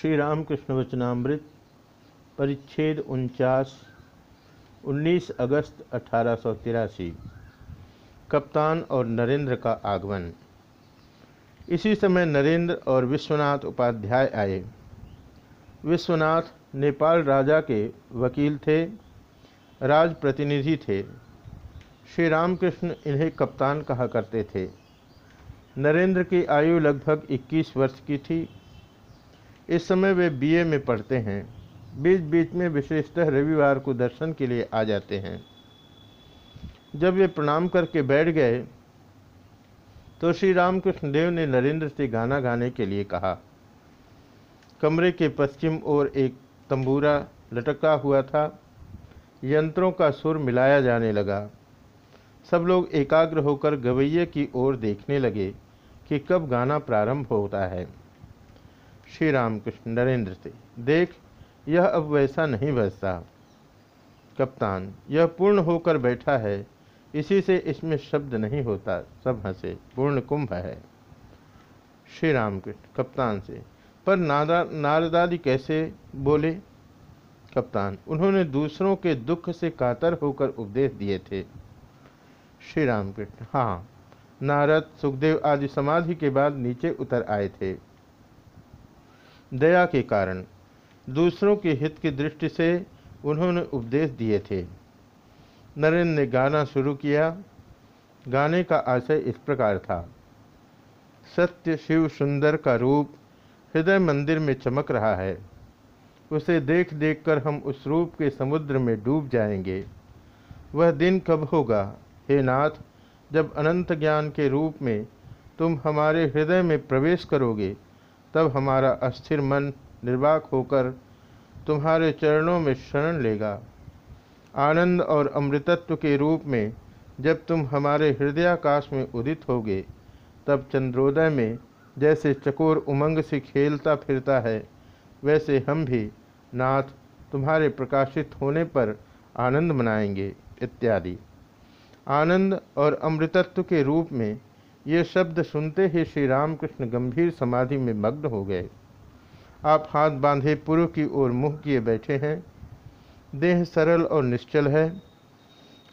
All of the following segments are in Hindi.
श्री रामकृष्ण वचनामृत, परिच्छेद उनचास 19 अगस्त अठारह सौ तिरासी। कप्तान और नरेंद्र का आगमन। इसी समय नरेंद्र और विश्वनाथ उपाध्याय आए। विश्वनाथ नेपाल राजा के वकील थे राज प्रतिनिधि थे। श्री रामकृष्ण इन्हें कप्तान कहा करते थे। नरेंद्र की आयु लगभग 21 वर्ष की थी। इस समय वे बीए में पढ़ते हैं। बीच बीच में विशेषतः रविवार को दर्शन के लिए आ जाते हैं। जब वे प्रणाम करके बैठ गए तो श्री रामकृष्ण देव ने नरेंद्र से गाना गाने के लिए कहा। कमरे के पश्चिम ओर एक तंबूरा लटका हुआ था। यंत्रों का सुर मिलाया जाने लगा। सब लोग एकाग्र होकर गवैये की ओर देखने लगे कि कब गाना प्रारंभ होता है। श्री रामकृष्ण नरेंद्र से, देख, यह अब वैसा नहीं बजता कप्तान, यह पूर्ण होकर बैठा है, इसी से इसमें शब्द नहीं होता, सब हंसे, पूर्ण कुंभ है। श्री रामकृष्ण कप्तान से, पर नादा, नारदादी कैसे बोले? कप्तान, उन्होंने दूसरों के दुख से कातर होकर उपदेश दिए थे। श्री रामकृष्ण हाँ नारद, सुखदेव आदि समाधि के बाद नीचे उतर आए थे। दया के कारण, दूसरों के हित की दृष्टि से उन्होंने उपदेश दिए थे। नरेंद्र ने गाना शुरू किया। गाने का आशय इस प्रकार था। सत्य शिव सुंदर का रूप हृदय मंदिर में चमक रहा है। उसे देख देख कर हम उस रूप के समुद्र में डूब जाएँगे। वह दिन कब होगा? हे नाथ, जब अनंत ज्ञान के रूप में तुम हमारे हृदय में प्रवेश करोगे तब हमारा अस्थिर मन निर्वाक होकर तुम्हारे चरणों में शरण लेगा। आनंद और अमृतत्व के रूप में जब तुम हमारे हृदयाकाश में उदित होगे, तब चंद्रोदय में जैसे चकोर उमंग से खेलता फिरता है, वैसे हम भी नाथ तुम्हारे प्रकाशित होने पर आनंद मनाएँगे, इत्यादि। आनंद और अमृतत्व के रूप में ये शब्द सुनते ही श्री रामकृष्ण गंभीर समाधि में मग्न हो गए। आप हाथ बांधे पूर्व की ओर मुँह किए बैठे हैं। देह सरल और निश्चल है।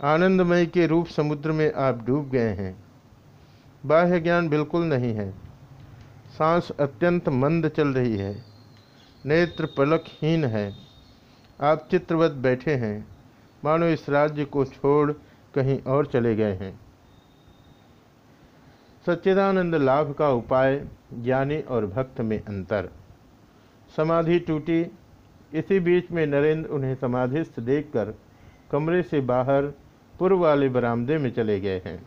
आनंदमय के रूप समुद्र में आप डूब गए हैं। बाह्य ज्ञान बिल्कुल नहीं है। सांस अत्यंत मंद चल रही है। नेत्र पलकहीन है। आप चित्रवत बैठे हैं। मानो इस राज्य को छोड़ कहीं और चले गए हैं। सच्चिदानंद लाभ का उपाय ज्ञानी और भक्त में अंतर। समाधि टूटी। इसी बीच में नरेंद्र उन्हें समाधिस्थ देखकर कमरे से बाहर पूर्व वाले बरामदे में चले गए हैं।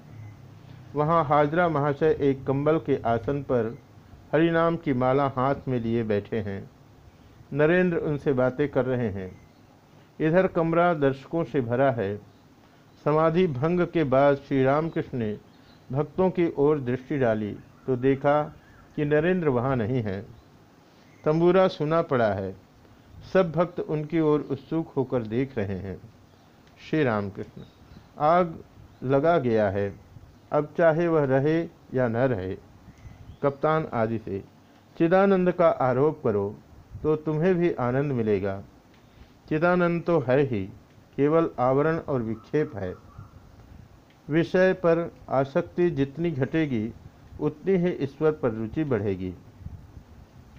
वहाँ हाजरा महाशय एक कंबल के आसन पर हरिनाम की माला हाथ में लिए बैठे हैं। नरेंद्र उनसे बातें कर रहे हैं। इधर कमरा दर्शकों से भरा है। समाधि भंग के बाद श्री रामकृष्ण ने भक्तों की ओर दृष्टि डाली तो देखा कि नरेंद्र वहाँ नहीं है। तंबूरा सुना पड़ा है। सब भक्त उनकी ओर उत्सुक होकर देख रहे हैं। श्री रामकृष्ण। आग लगा गया है। अब चाहे वह रहे या न रहे, कप्तान आदि से, चिदानंद का आरोप करो तो तुम्हें भी आनंद मिलेगा। चिदानंद तो है ही, केवल आवरण और विक्षेप है। विषय पर आसक्ति जितनी घटेगी, उतनी ही ईश्वर पर रुचि बढ़ेगी।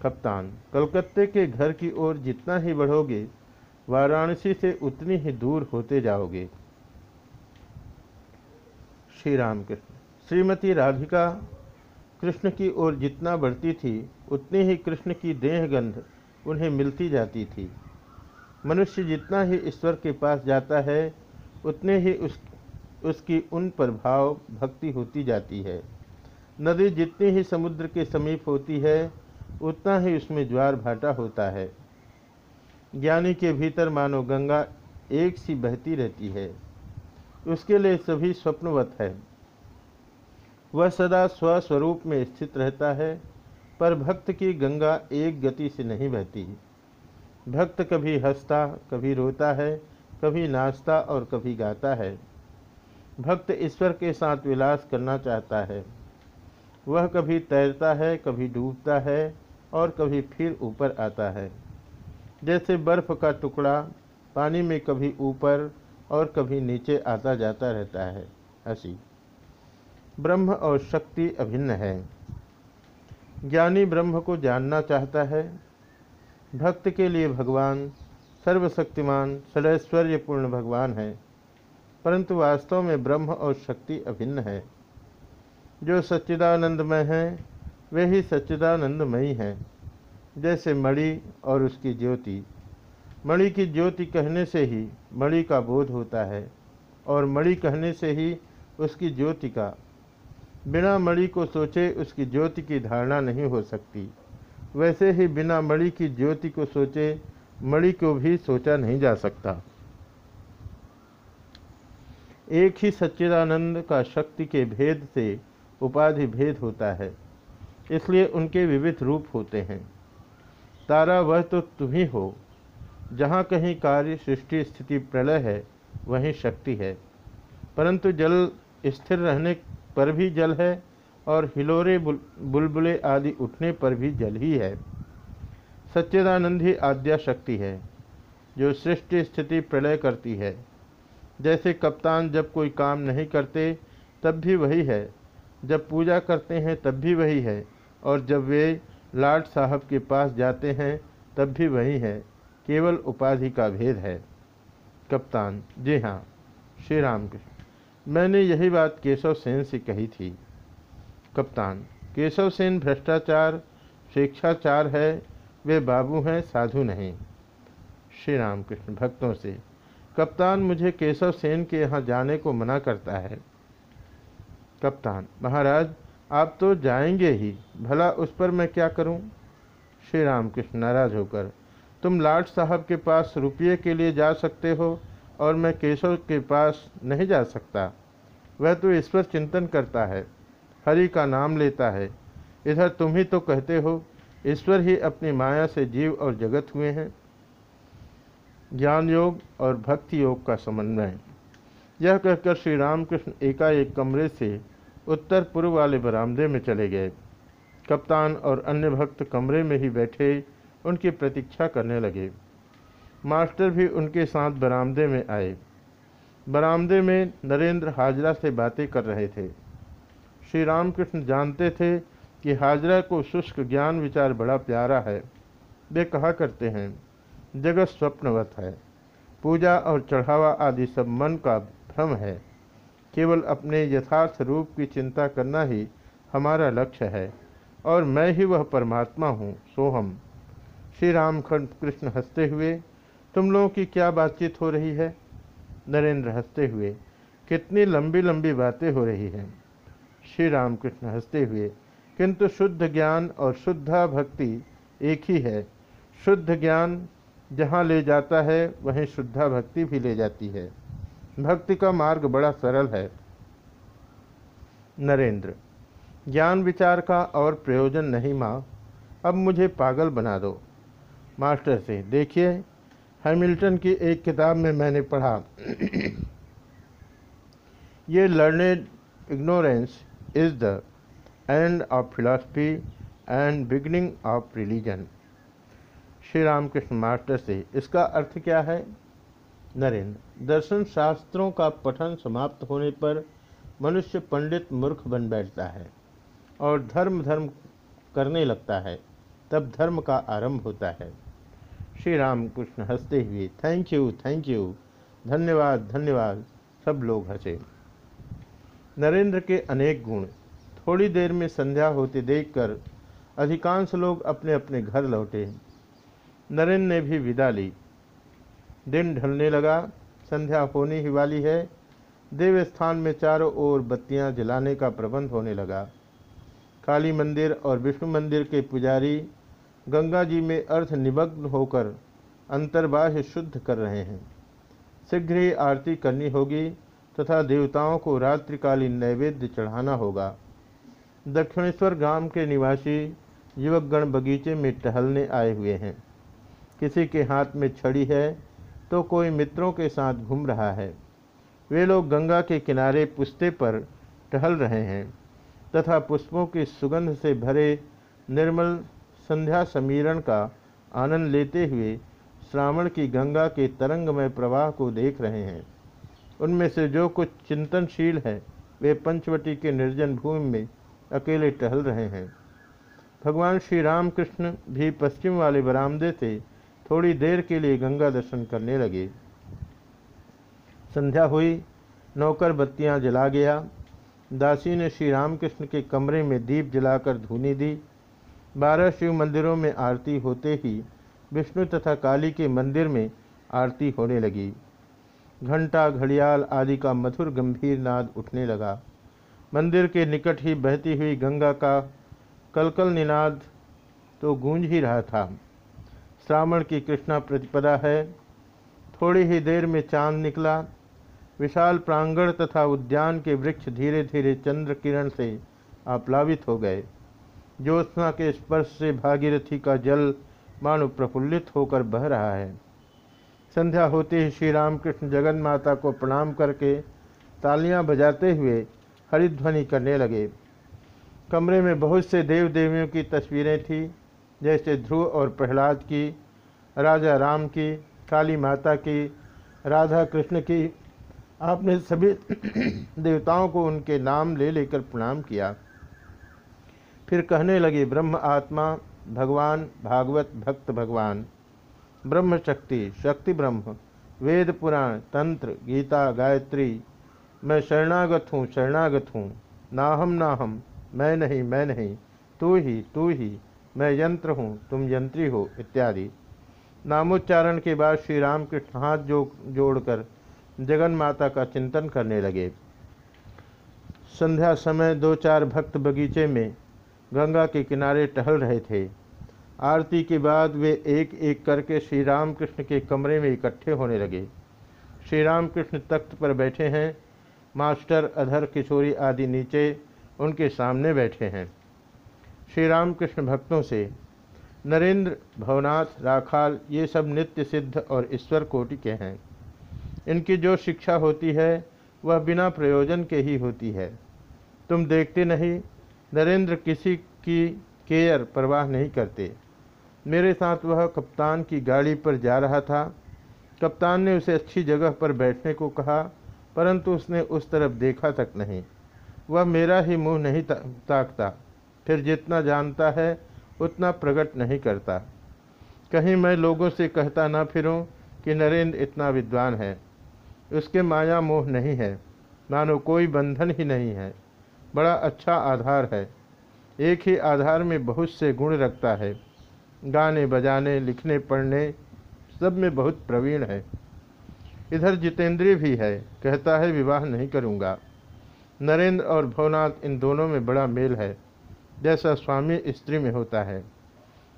कप्तान, कलकत्ते के घर की ओर जितना ही बढ़ोगे, वाराणसी से उतनी ही दूर होते जाओगे। श्री राम कृष्ण श्रीमती राधिका, कृष्ण की ओर जितना बढ़ती थी, उतनी ही कृष्ण की देहगंध उन्हें मिलती जाती थी। मनुष्य जितना ही ईश्वर के पास जाता है, उतने ही उस उसकी उन पर भाव भक्ति होती जाती है। नदी जितनी ही समुद्र के समीप होती है, उतना ही उसमें ज्वार भाटा होता है। ज्ञानी के भीतर मानो गंगा एक सी बहती रहती है। उसके लिए सभी स्वप्नवत है। वह सदा स्वस्वरूप में स्थित रहता है, पर भक्त की गंगा एक गति से नहीं बहती। भक्त कभी हंसता, कभी रोता है, कभी नाचता और कभी गाता है। भक्त ईश्वर के साथ विलास करना चाहता है। वह कभी तैरता है, कभी डूबता है और कभी फिर ऊपर आता है। जैसे बर्फ़ का टुकड़ा पानी में कभी ऊपर और कभी नीचे आता जाता रहता है। हँसी। ब्रह्म और शक्ति अभिन्न है। ज्ञानी ब्रह्म को जानना चाहता है। भक्त के लिए भगवान, सर्वशक्तिमान, सदैश्वर्यपूर्ण भगवान है। परंतु वास्तव में ब्रह्म और शक्ति अभिन्न है। जो सच्चिदानंदमय है, वे ही सच्चिदानंदमयी हैं। जैसे मणि और उसकी ज्योति। मणि की ज्योति कहने से ही मणि का बोध होता है और मणि कहने से ही उसकी ज्योति का। बिना मणि को सोचे उसकी ज्योति की धारणा नहीं हो सकती। वैसे ही बिना मणि की ज्योति को सोचे मणि को भी सोचा नहीं जा सकता। एक ही सच्चिदानंद का शक्ति के भेद से उपाधि भेद होता है इसलिए उनके विविध रूप होते हैं। तारा वह तो तुम ही हो। जहाँ कहीं कार्य सृष्टि स्थिति प्रलय है वहीं शक्ति है। परंतु जल स्थिर रहने पर भी जल है और हिलोरे बुल, बुलबुले आदि उठने पर भी जल ही है। सच्चिदानंद ही आद्या शक्ति है जो सृष्टि स्थिति प्रलय करती है। जैसे कप्तान जब कोई काम नहीं करते, तब भी वही है। जब पूजा करते हैं, तब भी वही है। और जब वे लाट साहब के पास जाते हैं, तब भी वही है। केवल उपाधि का भेद है। कप्तान, जी हाँ श्री राम कृष्ण मैंने यही बात केशव सेन से कही थी। कप्तान, केशव सेन भ्रष्टाचार शिक्षाचार है। वे बाबू हैं, साधु नहीं। श्री राम कृष्ण भक्तों से। कप्तान मुझे केशव सेन के यहाँ जाने को मना करता है। कप्तान, महाराज, आप तो जाएँगे ही। भला उस पर मैं क्या करूँ? श्री राम कृष्ण नाराज़ होकर, तुम लाट साहब के पास रुपये के लिए जा सकते हो और मैं केशव के पास नहीं जा सकता। वह तो ईश्वर चिंतन करता है, हरि का नाम लेता है। इधर तुम ही तो कहते हो, ईश्वर ही अपनी माया से जीव और जगत हुए हैं। ज्ञान योग और भक्ति योग का समन्वय। यह कहकर श्री रामकृष्ण एकाएक कमरे से उत्तर पूर्व वाले बरामदे में चले गए। कप्तान और अन्य भक्त कमरे में ही बैठे उनकी प्रतीक्षा करने लगे। मास्टर भी उनके साथ बरामदे में आए। बरामदे में नरेंद्र हाजरा से बातें कर रहे थे। श्री रामकृष्ण जानते थे कि हाजरा को शुष्क ज्ञान विचार बड़ा प्यारा है। वे कहा करते हैं जगत स्वप्नवत है। पूजा और चढ़ावा आदि सब मन का भ्रम है। केवल अपने यथार्थ रूप की चिंता करना ही हमारा लक्ष्य है, और मैं ही वह परमात्मा हूँ सोहम श्री राम कृष्ण हँसते हुए, तुम लोगों की क्या बातचीत हो रही है? नरेंद्र हँसते हुए, कितनी लंबी लंबी बातें हो रही हैं। श्री राम कृष्ण हँसते हुए, किंतु शुद्ध ज्ञान और शुद्धा भक्ति एक ही है। शुद्ध ज्ञान जहाँ ले जाता है, वहीं शुद्धा भक्ति भी ले जाती है। भक्ति का मार्ग बड़ा सरल है। नरेंद्र, ज्ञान विचार का और प्रयोजन नहीं माँ। अब मुझे पागल बना दो। मास्टर से, देखिए, हैमिल्टन की एक किताब में मैंने पढ़ा। ये learned ignorance is the end of philosophy and beginning of religion. Shri Ramakrishna master से, इसका अर्थ क्या है? नरेंद्र दर्शन शास्त्रों का पठन समाप्त होने पर मनुष्य पंडित मूर्ख बन बैठता है और धर्म धर्म करने लगता है, तब धर्म का आरंभ होता है। श्री रामकृष्ण हँसते हुए थैंक यू थैंक यू धन्यवाद धन्यवाद, सब लोग हंसे। नरेंद्र के अनेक गुण, थोड़ी देर में संध्या होते देखकर अधिकांश लोग अपने अपने घर लौटे। नरेंद्र ने भी विदा ली। दिन ढलने लगा, संध्या होने ही वाली है। देवस्थान में चारों ओर बत्तियाँ जलाने का प्रबंध होने लगा। काली मंदिर और विष्णु मंदिर के पुजारी गंगा जी में अर्थ निमग्न होकर अंतर्बाह्य शुद्ध कर रहे हैं। शीघ्र ही आरती करनी होगी तथा देवताओं को रात्रिकालीन नैवेद्य चढ़ाना होगा। दक्षिणेश्वर गाँव के निवासी युवकगण बगीचे में टहलने आए हुए हैं। किसी के हाथ में छड़ी है तो कोई मित्रों के साथ घूम रहा है। वे लोग गंगा के किनारे पुस्ते पर टहल रहे हैं, तथा पुष्पों की सुगंध से भरे निर्मल संध्या समीरण का आनंद लेते हुए श्रावण की गंगा के तरंगमय प्रवाह को देख रहे हैं। उनमें से जो कुछ चिंतनशील है, वे पंचवटी के निर्जन भूमि में अकेले टहल रहे हैं। भगवान श्री रामकृष्ण भी पश्चिम वाले बरामदे से थोड़ी देर के लिए गंगा दर्शन करने लगे। संध्या हुई, नौकर बत्तियाँ जला गया। दासी ने श्री रामकृष्ण के कमरे में दीप जलाकर धुनी दी। बारह शिव मंदिरों में आरती होते ही विष्णु तथा काली के मंदिर में आरती होने लगी। घंटा, घड़ियाल आदि का मधुर गंभीर नाद उठने लगा। मंदिर के निकट ही बहती हुई गंगा का कलकल निनाद तो गूंज ही रहा था। श्रावण की कृष्णा प्रतिपदा है। थोड़ी ही देर में चाँद निकला। विशाल प्रांगण तथा उद्यान के वृक्ष धीरे धीरे चंद्र किरण से आप्लावित हो गए। ज्योत्ना के स्पर्श से भागीरथी का जल मानो प्रफुल्लित होकर बह रहा है। संध्या होते ही श्री रामकृष्ण जगन माता को प्रणाम करके तालियाँ बजाते हुए हरिध्वनि करने लगे। कमरे में बहुत से देव देवियों की तस्वीरें थीं, जैसे ध्रुव और प्रहलाद की। राजा राम की, काली माता की, राधा कृष्ण की, आपने सभी देवताओं को उनके नाम ले लेकर प्रणाम किया। फिर कहने लगे, ब्रह्म आत्मा, भगवान, भागवत भक्त भगवान, ब्रह्म शक्ति शक्ति ब्रह्म, वेद पुराण, तंत्र, गीता, गायत्री, मैं शरणागत हूँ शरणागत हूँ नाहम नाहम मैं नहीं मैं नहीं, तू ही तू ही, मैं यंत्र हूँ, तुम यंत्री हो, इत्यादि। नामोच्चारण के बाद श्री राम कृष्ण हाथ जो, जोड़कर जगन माता का चिंतन करने लगे। संध्या समय दो चार भक्त बगीचे में गंगा के किनारे टहल रहे थे। आरती के बाद वे एक एक करके श्री राम कृष्ण के कमरे में इकट्ठे होने लगे। श्री राम कृष्ण तख्त पर बैठे हैं। मास्टर, अधर, किशोरी आदि नीचे उनके सामने बैठे हैं। श्री राम कृष्ण भक्तों से नरेंद्र, भवनाथ, राखाल, ये सब नित्य सिद्ध और ईश्वर कोटि के हैं। इनकी जो शिक्षा होती है, वह बिना प्रयोजन के ही होती है। तुम देखते नहीं, नरेंद्र किसी की केयर परवाह नहीं करते। मेरे साथ वह कप्तान की गाड़ी पर जा रहा था। कप्तान ने उसे अच्छी जगह पर बैठने को कहा, परंतु उसने उस तरफ़ देखा तक नहीं। वह मेरा ही मुँह नहीं ताकता। फिर जितना जानता है उतना प्रकट नहीं करता। कहीं मैं लोगों से कहता ना फिरूं कि नरेंद्र इतना विद्वान है। उसके माया मोह नहीं है। मानो कोई बंधन ही नहीं है। बड़ा अच्छा आधार है। एक ही आधार में बहुत से गुण रखता है। गाने, बजाने, लिखने, पढ़ने सब में बहुत प्रवीण है। इधर जितेंद्रिय भी है। कहता है, विवाह नहीं करूँगा। नरेंद्र और भवनाथ इन दोनों में बड़ा मेल है। जैसा स्वामी स्त्री में होता है।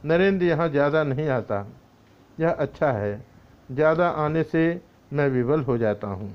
नरेंद्र यहाँ ज़्यादा नहीं आता। यह अच्छा है। ज़्यादा आने से मैं विवल हो जाता हूँ।